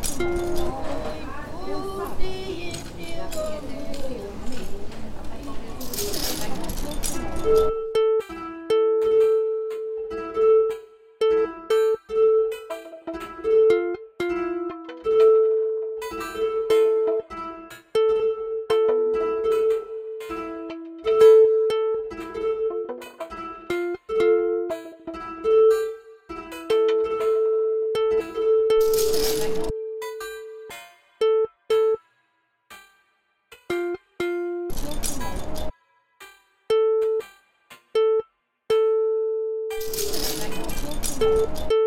Oh, you. beauty is Thank you.